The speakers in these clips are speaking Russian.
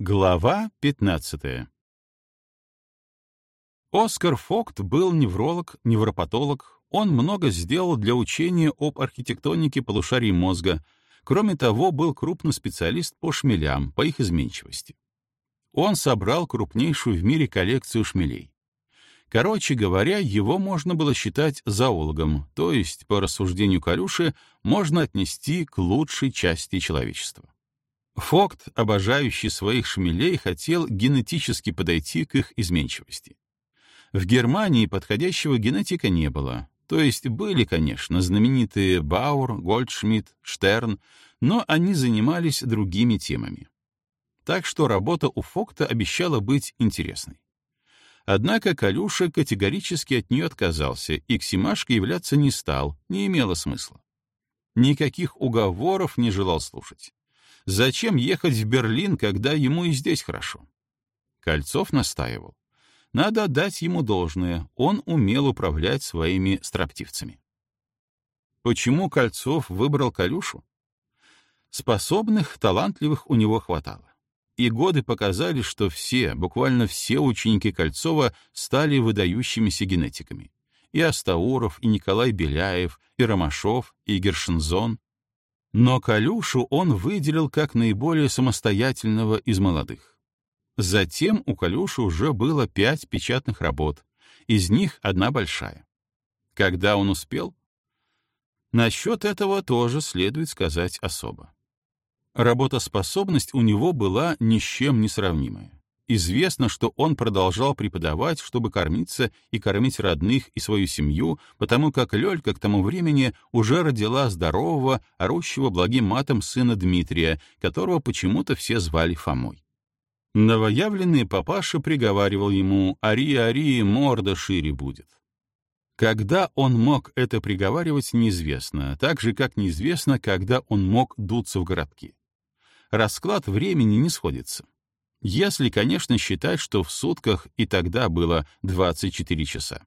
Глава 15 Оскар Фокт был невролог, невропатолог. Он много сделал для учения об архитектонике полушарий мозга. Кроме того, был крупный специалист по шмелям, по их изменчивости. Он собрал крупнейшую в мире коллекцию шмелей. Короче говоря, его можно было считать зоологом, то есть, по рассуждению Калюши, можно отнести к лучшей части человечества. Фокт, обожающий своих шмелей, хотел генетически подойти к их изменчивости. В Германии подходящего генетика не было. То есть были, конечно, знаменитые Баур, Гольдшмидт, Штерн, но они занимались другими темами. Так что работа у Фокта обещала быть интересной. Однако Калюша категорически от нее отказался, и к Симашке являться не стал, не имело смысла. Никаких уговоров не желал слушать. Зачем ехать в Берлин, когда ему и здесь хорошо? Кольцов настаивал. Надо отдать ему должное, он умел управлять своими строптивцами. Почему Кольцов выбрал Калюшу? Способных, талантливых у него хватало. И годы показали, что все, буквально все ученики Кольцова стали выдающимися генетиками. И Астауров, и Николай Беляев, и Ромашов, и Гершензон. Но Калюшу он выделил как наиболее самостоятельного из молодых. Затем у Калюши уже было пять печатных работ, из них одна большая. Когда он успел? Насчет этого тоже следует сказать особо. Работоспособность у него была ни с чем не сравнимая. Известно, что он продолжал преподавать, чтобы кормиться и кормить родных и свою семью, потому как Лёлька к тому времени уже родила здорового, орущего благим матом сына Дмитрия, которого почему-то все звали Фомой. Новоявленный папаша приговаривал ему «Ари, ари, морда шире будет». Когда он мог это приговаривать, неизвестно, так же, как неизвестно, когда он мог дуться в городки. Расклад времени не сходится. Если, конечно, считать, что в сутках и тогда было 24 часа.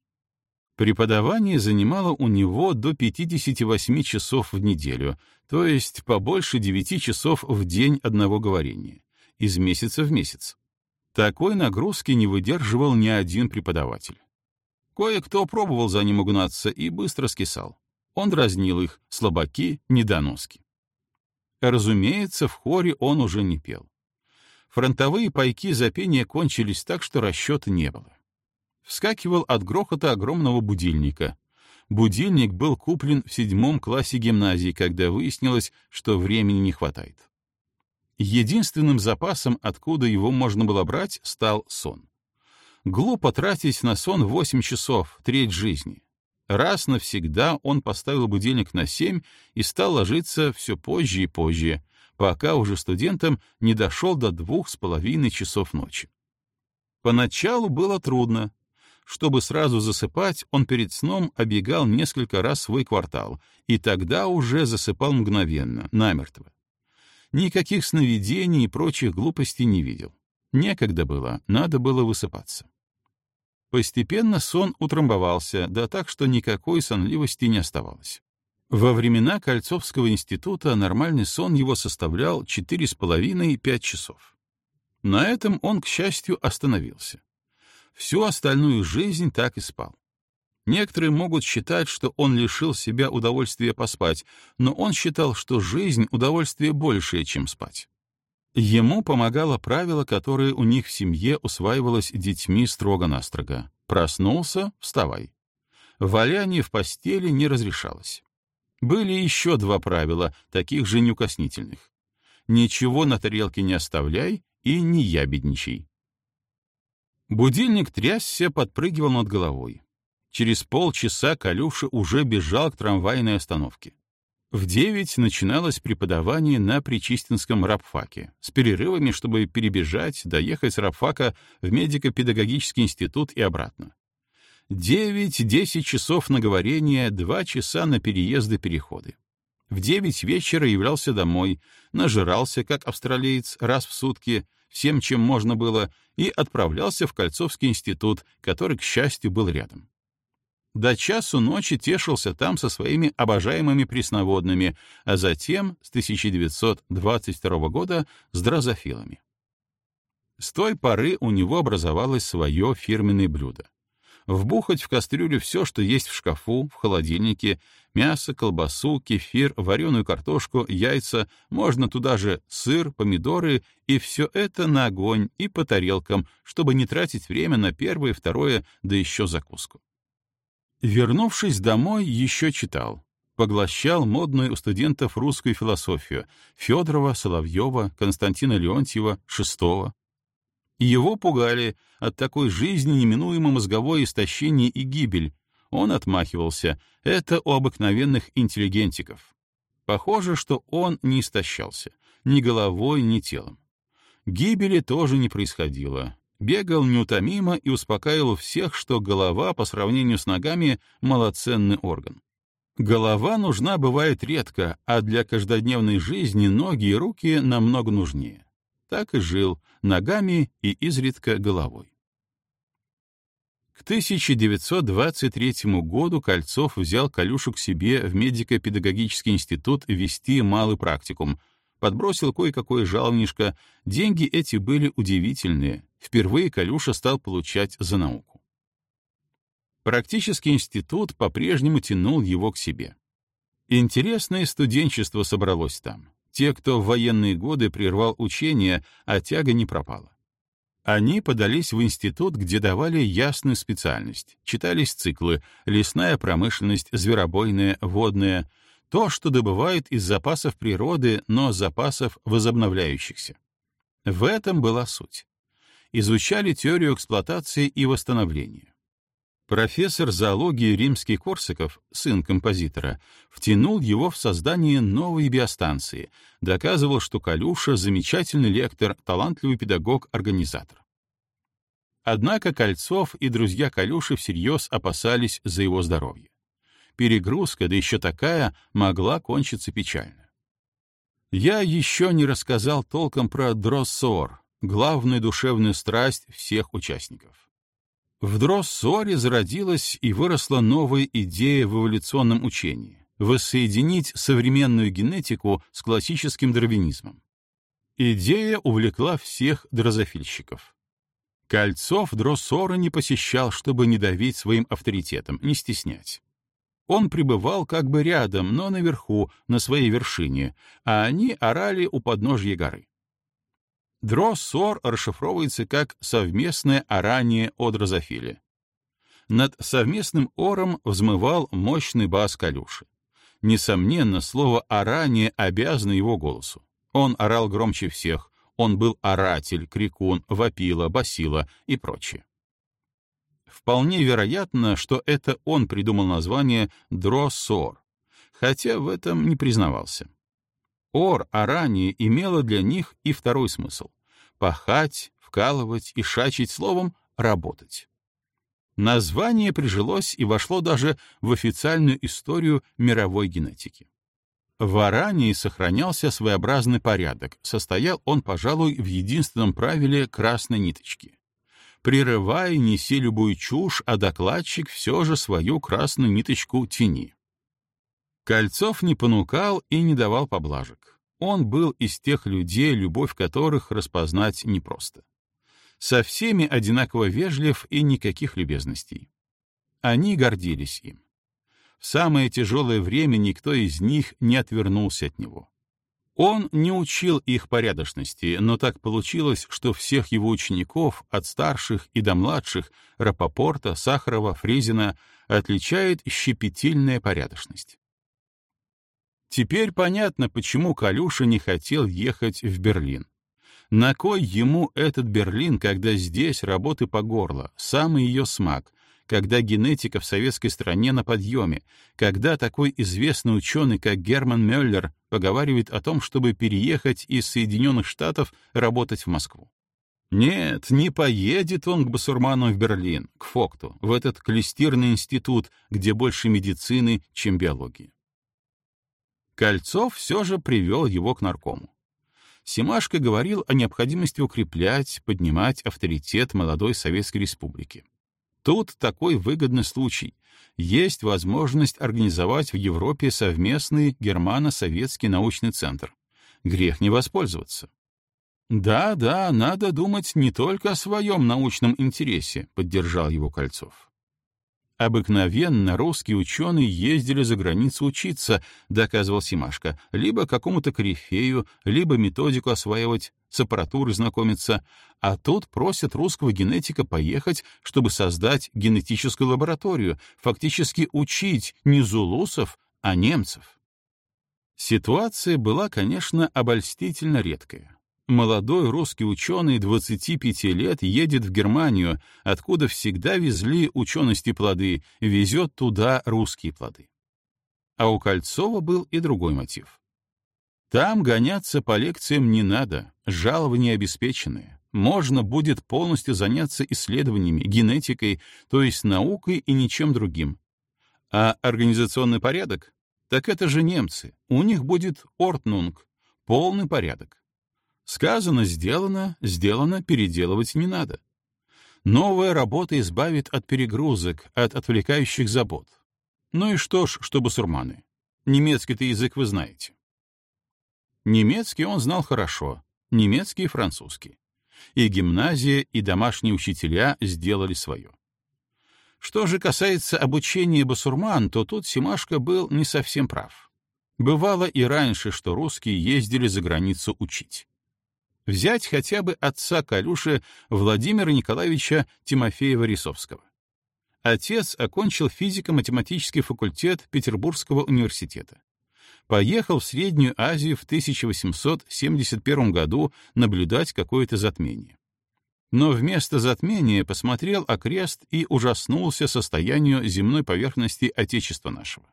Преподавание занимало у него до 58 часов в неделю, то есть побольше 9 часов в день одного говорения из месяца в месяц. Такой нагрузки не выдерживал ни один преподаватель. Кое-кто пробовал за ним угнаться и быстро скисал. Он дразнил их, слабаки, недоноски. Разумеется, в хоре он уже не пел. Фронтовые пайки за пение кончились так, что расчета не было. Вскакивал от грохота огромного будильника. Будильник был куплен в седьмом классе гимназии, когда выяснилось, что времени не хватает. Единственным запасом, откуда его можно было брать, стал сон. Глупо тратить на сон 8 часов, треть жизни. Раз навсегда он поставил будильник на 7 и стал ложиться все позже и позже, пока уже студентом не дошел до двух с половиной часов ночи. Поначалу было трудно. Чтобы сразу засыпать, он перед сном обегал несколько раз свой квартал, и тогда уже засыпал мгновенно, намертво. Никаких сновидений и прочих глупостей не видел. Некогда было, надо было высыпаться. Постепенно сон утрамбовался, да так, что никакой сонливости не оставалось. Во времена Кольцовского института нормальный сон его составлял 4,5-5 часов. На этом он, к счастью, остановился. Всю остальную жизнь так и спал. Некоторые могут считать, что он лишил себя удовольствия поспать, но он считал, что жизнь — удовольствие большее, чем спать. Ему помогало правило, которое у них в семье усваивалось детьми строго-настрого. Проснулся — вставай. Валяние в постели не разрешалось. Были еще два правила, таких же неукоснительных. Ничего на тарелке не оставляй и не ябедничай. Будильник трясся, подпрыгивал над головой. Через полчаса Калюша уже бежал к трамвайной остановке. В девять начиналось преподавание на Причистинском рабфаке, с перерывами, чтобы перебежать, доехать с рабфака в медико-педагогический институт и обратно. Девять-десять часов на говорение, два часа на переезды-переходы. В девять вечера являлся домой, нажирался, как австралиец, раз в сутки, всем, чем можно было, и отправлялся в Кольцовский институт, который, к счастью, был рядом. До часу ночи тешился там со своими обожаемыми пресноводными, а затем, с 1922 года, с дрозофилами. С той поры у него образовалось свое фирменное блюдо. Вбухать в кастрюлю все, что есть в шкафу, в холодильнике, мясо, колбасу, кефир, вареную картошку, яйца, можно туда же сыр, помидоры, и все это на огонь и по тарелкам, чтобы не тратить время на первое, второе, да еще закуску. Вернувшись домой, еще читал. Поглощал модную у студентов русскую философию Федорова, Соловьева, Константина Леонтьева, Шестого. Его пугали от такой жизни неминуемо мозговое истощение и гибель. Он отмахивался. Это у обыкновенных интеллигентиков. Похоже, что он не истощался. Ни головой, ни телом. Гибели тоже не происходило. Бегал неутомимо и успокаивал всех, что голова по сравнению с ногами — малоценный орган. Голова нужна бывает редко, а для каждодневной жизни ноги и руки намного нужнее. Так и жил, ногами и изредка головой. К 1923 году Кольцов взял Калюшу к себе в медико-педагогический институт вести малый практикум, подбросил кое-какое жалнишко, деньги эти были удивительные, впервые Калюша стал получать за науку. Практический институт по-прежнему тянул его к себе. Интересное студенчество собралось там те, кто в военные годы прервал учения, а тяга не пропала. Они подались в институт, где давали ясную специальность. Читались циклы «Лесная промышленность», «Зверобойная», «Водная», то, что добывают из запасов природы, но запасов возобновляющихся. В этом была суть. Изучали теорию эксплуатации и восстановления. Профессор зоологии римский Корсаков, сын композитора, втянул его в создание новой биостанции, доказывал, что Калюша — замечательный лектор, талантливый педагог-организатор. Однако Кольцов и друзья Калюши всерьез опасались за его здоровье. Перегрузка, да еще такая, могла кончиться печально. Я еще не рассказал толком про дроссор, главную душевную страсть всех участников. В Дроссоре зародилась и выросла новая идея в эволюционном учении — воссоединить современную генетику с классическим дарвинизмом. Идея увлекла всех дрозофильщиков. Кольцов Дроссора не посещал, чтобы не давить своим авторитетом, не стеснять. Он пребывал как бы рядом, но наверху, на своей вершине, а они орали у подножья горы. Дроссор расшифровывается как «совместное орание о дрозофиле». Над совместным ором взмывал мощный бас Калюши. Несомненно, слово «орание» обязано его голосу. Он орал громче всех, он был оратель, крикун, вопила, басила и прочее. Вполне вероятно, что это он придумал название «дроссор», хотя в этом не признавался. Ор, орание имело для них и второй смысл — пахать, вкалывать и шачить словом «работать». Название прижилось и вошло даже в официальную историю мировой генетики. В Арании сохранялся своеобразный порядок, состоял он, пожалуй, в единственном правиле красной ниточки. Прерывая, неси любую чушь, а докладчик все же свою красную ниточку тяни. Кольцов не понукал и не давал поблажек. Он был из тех людей, любовь которых распознать непросто. Со всеми одинаково вежлив и никаких любезностей. Они гордились им. В самое тяжелое время никто из них не отвернулся от него. Он не учил их порядочности, но так получилось, что всех его учеников, от старших и до младших, Рапопорта, Сахарова, Фризина, отличает щепетильная порядочность. Теперь понятно, почему Калюша не хотел ехать в Берлин. На кой ему этот Берлин, когда здесь работы по горло, самый ее смак, когда генетика в советской стране на подъеме, когда такой известный ученый, как Герман Мюллер, поговаривает о том, чтобы переехать из Соединенных Штатов работать в Москву. Нет, не поедет он к басурману в Берлин, к Фокту, в этот клестирный институт, где больше медицины, чем биологии. Кольцов все же привел его к наркому. Семашко говорил о необходимости укреплять, поднимать авторитет молодой Советской Республики. Тут такой выгодный случай. Есть возможность организовать в Европе совместный германо-советский научный центр. Грех не воспользоваться. Да, да, надо думать не только о своем научном интересе, поддержал его Кольцов. Обыкновенно русские ученые ездили за границу учиться, доказывал Симашко, либо какому-то корифею, либо методику осваивать, с аппаратурой знакомиться, а тут просят русского генетика поехать, чтобы создать генетическую лабораторию, фактически учить не зулусов, а немцев. Ситуация была, конечно, обольстительно редкая. Молодой русский ученый 25 лет едет в Германию, откуда всегда везли учености плоды, везет туда русские плоды. А у Кольцова был и другой мотив. Там гоняться по лекциям не надо, жалования обеспеченные. Можно будет полностью заняться исследованиями, генетикой, то есть наукой и ничем другим. А организационный порядок? Так это же немцы. У них будет ортнунг, полный порядок. Сказано, сделано, сделано, переделывать не надо. Новая работа избавит от перегрузок, от отвлекающих забот. Ну и что ж, что басурманы. Немецкий-то язык вы знаете. Немецкий он знал хорошо, немецкий и французский. И гимназия, и домашние учителя сделали свое. Что же касается обучения басурман, то тут Симашко был не совсем прав. Бывало и раньше, что русские ездили за границу учить. Взять хотя бы отца Калюши Владимира Николаевича Тимофеева-Рисовского. Отец окончил физико-математический факультет Петербургского университета. Поехал в Среднюю Азию в 1871 году наблюдать какое-то затмение. Но вместо затмения посмотрел окрест и ужаснулся состоянию земной поверхности Отечества нашего.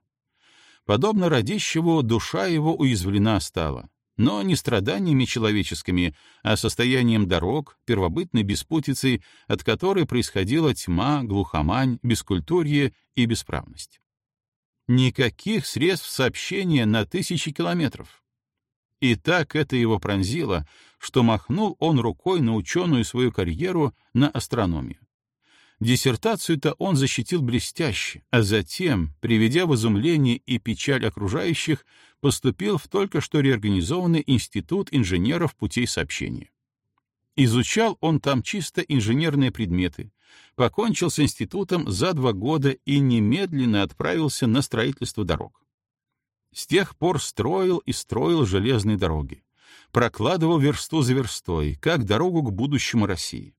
Подобно Радищеву, душа его уязвлена стала, но не страданиями человеческими, а состоянием дорог, первобытной беспутицей, от которой происходила тьма, глухомань, бескультурье и бесправность. Никаких средств сообщения на тысячи километров. И так это его пронзило, что махнул он рукой на ученую свою карьеру на астрономию. Диссертацию-то он защитил блестяще, а затем, приведя в изумление и печаль окружающих, поступил в только что реорганизованный Институт инженеров путей сообщения. Изучал он там чисто инженерные предметы, покончил с институтом за два года и немедленно отправился на строительство дорог. С тех пор строил и строил железные дороги, прокладывал версту за верстой, как дорогу к будущему России.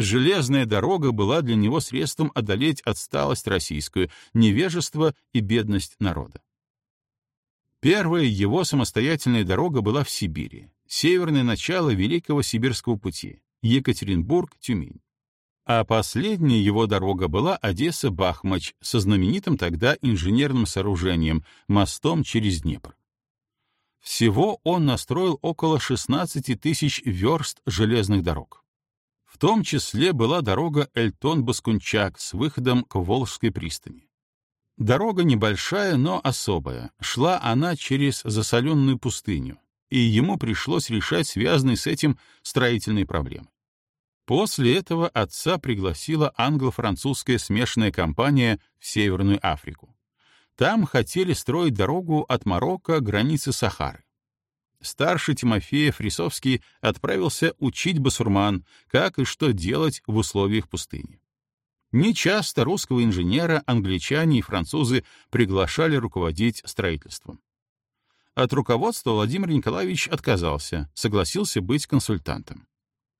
Железная дорога была для него средством одолеть отсталость российскую, невежество и бедность народа. Первая его самостоятельная дорога была в Сибири, северное начало Великого Сибирского пути, Екатеринбург-Тюмень. А последняя его дорога была Одесса-Бахмач со знаменитым тогда инженерным сооружением, мостом через Днепр. Всего он настроил около 16 тысяч верст железных дорог. В том числе была дорога Эльтон-Баскунчак с выходом к Волжской пристани. Дорога небольшая, но особая. Шла она через засоленную пустыню, и ему пришлось решать связанные с этим строительные проблемы. После этого отца пригласила англо-французская смешанная компания в Северную Африку. Там хотели строить дорогу от Марокко к границе Сахары старший Тимофеев Рисовский отправился учить басурман, как и что делать в условиях пустыни. Нечасто русского инженера англичане и французы приглашали руководить строительством. От руководства Владимир Николаевич отказался, согласился быть консультантом.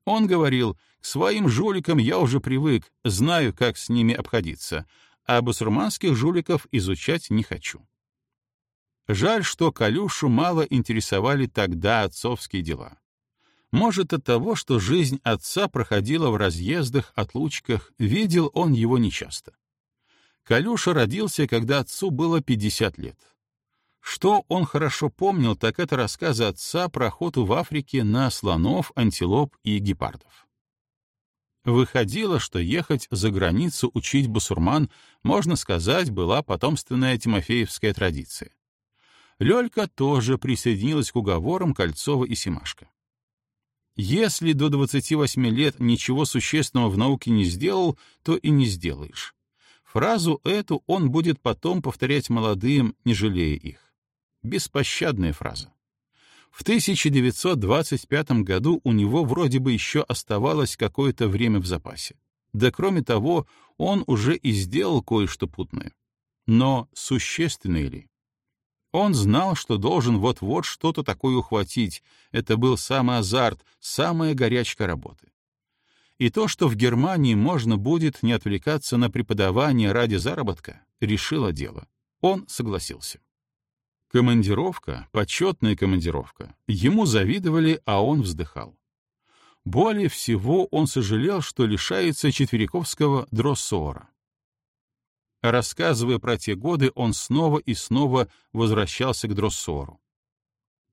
Он говорил, к своим жуликам я уже привык, знаю, как с ними обходиться, а басурманских жуликов изучать не хочу. Жаль, что Калюшу мало интересовали тогда отцовские дела. Может, от того, что жизнь отца проходила в разъездах, отлучках, видел он его нечасто. Калюша родился, когда отцу было 50 лет. Что он хорошо помнил, так это рассказы отца про охоту в Африке на слонов, антилоп и гепардов. Выходило, что ехать за границу учить басурман, можно сказать, была потомственная тимофеевская традиция. Лёлька тоже присоединилась к уговорам Кольцова и Семашко. Если до 28 лет ничего существенного в науке не сделал, то и не сделаешь. Фразу эту он будет потом повторять молодым, не жалея их. Беспощадная фраза. В 1925 году у него вроде бы еще оставалось какое-то время в запасе. Да кроме того, он уже и сделал кое-что путное. Но существенное ли? Он знал, что должен вот-вот что-то такое ухватить. Это был самый азарт, самая горячка работы. И то, что в Германии можно будет не отвлекаться на преподавание ради заработка, решило дело. Он согласился. Командировка, почетная командировка. Ему завидовали, а он вздыхал. Более всего он сожалел, что лишается четвериковского дроссора. Рассказывая про те годы, он снова и снова возвращался к дроссору.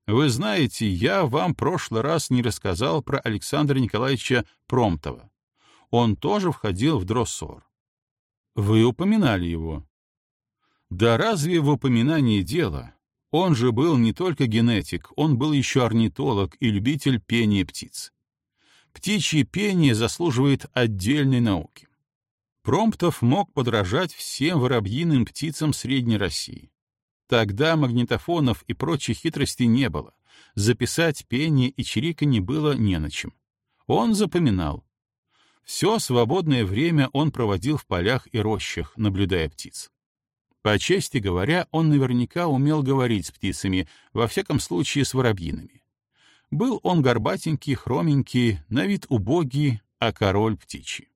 Вы знаете, я вам прошлый раз не рассказал про Александра Николаевича Промтова. Он тоже входил в дроссор. Вы упоминали его. Да разве в упоминании дело? Он же был не только генетик, он был еще орнитолог и любитель пения птиц. Птичье пение заслуживает отдельной науки. Промптов мог подражать всем воробьиным птицам Средней России. Тогда магнитофонов и прочих хитростей не было. Записать пение и чириканье было не на чем. Он запоминал. Все свободное время он проводил в полях и рощах, наблюдая птиц. По чести говоря, он наверняка умел говорить с птицами, во всяком случае с воробьинами. Был он горбатенький, хроменький, на вид убогий, а король птичий.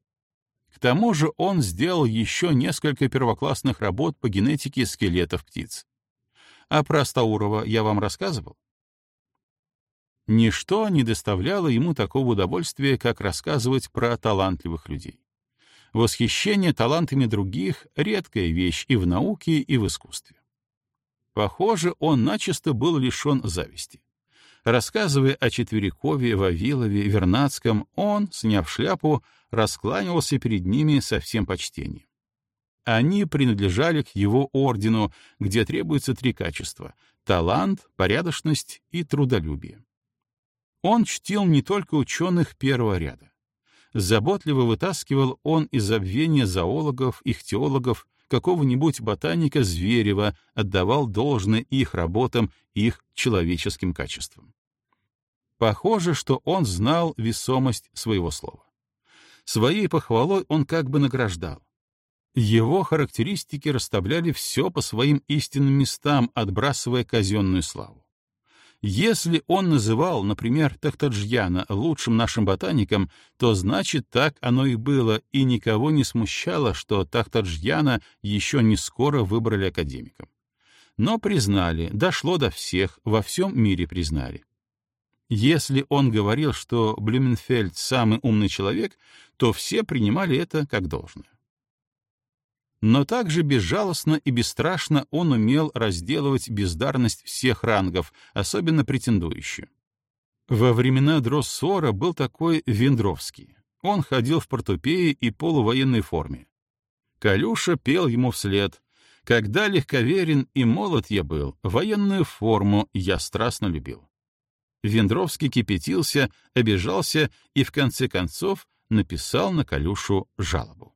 Тому же он сделал еще несколько первоклассных работ по генетике скелетов птиц. А про Астаурова я вам рассказывал? Ничто не доставляло ему такого удовольствия, как рассказывать про талантливых людей. Восхищение талантами других — редкая вещь и в науке, и в искусстве. Похоже, он начисто был лишен зависти. Рассказывая о Четверикове, Вавилове, Вернадском, он, сняв шляпу, раскланивался перед ними со всем почтением. Они принадлежали к его ордену, где требуется три качества — талант, порядочность и трудолюбие. Он чтил не только ученых первого ряда. Заботливо вытаскивал он из забвения зоологов, ихтиологов, какого-нибудь ботаника Зверева, отдавал должное их работам, их человеческим качествам. Похоже, что он знал весомость своего слова. Своей похвалой он как бы награждал. Его характеристики расставляли все по своим истинным местам, отбрасывая казенную славу. Если он называл, например, Тахтаджьяна лучшим нашим ботаником, то значит так оно и было, и никого не смущало, что Тахтаджьяна еще не скоро выбрали академиком. Но признали, дошло до всех, во всем мире признали. Если он говорил, что Блюменфельд самый умный человек, то все принимали это как должное. Но также безжалостно и бесстрашно он умел разделывать бездарность всех рангов, особенно претендующую. Во времена Дроссора был такой Вендровский. Он ходил в портупее и полувоенной форме. Калюша пел ему вслед. «Когда легковерен и молод я был, военную форму я страстно любил». Вендровский кипятился, обижался и в конце концов написал на Калюшу жалобу.